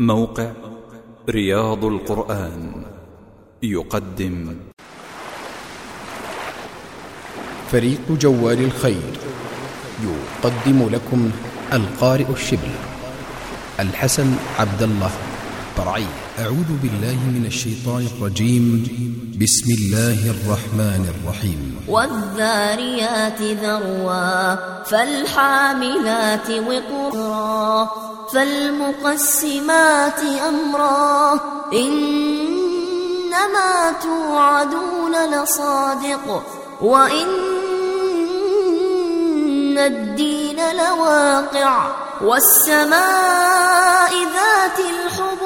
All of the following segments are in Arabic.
موقع رياض القرآن يقدم. فريق جوال الخير يقدم لكم القارئ الشبل الحسن عبد الله. برعي أعوذ بالله من الشيطان الرجيم. بسم الله الرحمن الرحيم. والذاريات ذروا فالحاملات وقرا فالمقسمات أمرا. إنما توعدون لصادق وإن الدين لواقع. والسماء ذات الحبك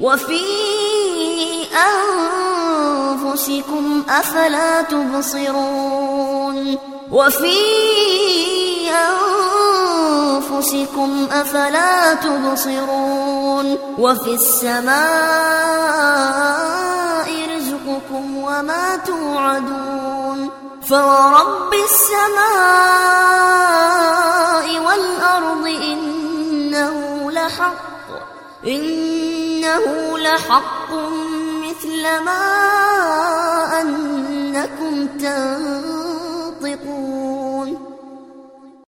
وفي أنفسكم أفلا تبصرون وفي أنفسكم أفلا تبصرون وفي السماء رزقكم وما توعدون فورب السماء والأرض إنه لحق إنه لحق مثل ما أنكم تنظرون.